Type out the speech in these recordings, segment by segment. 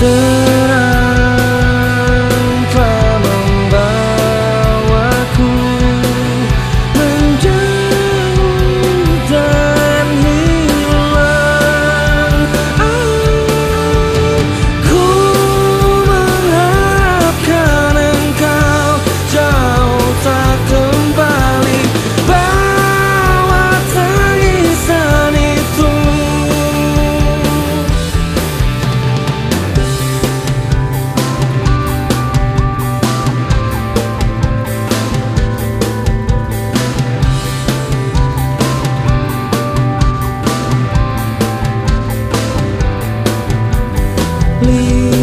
do please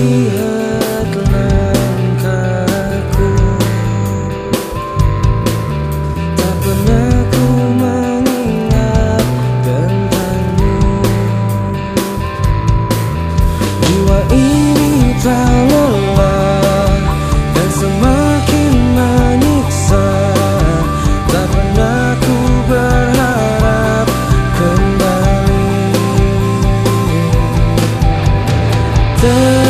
the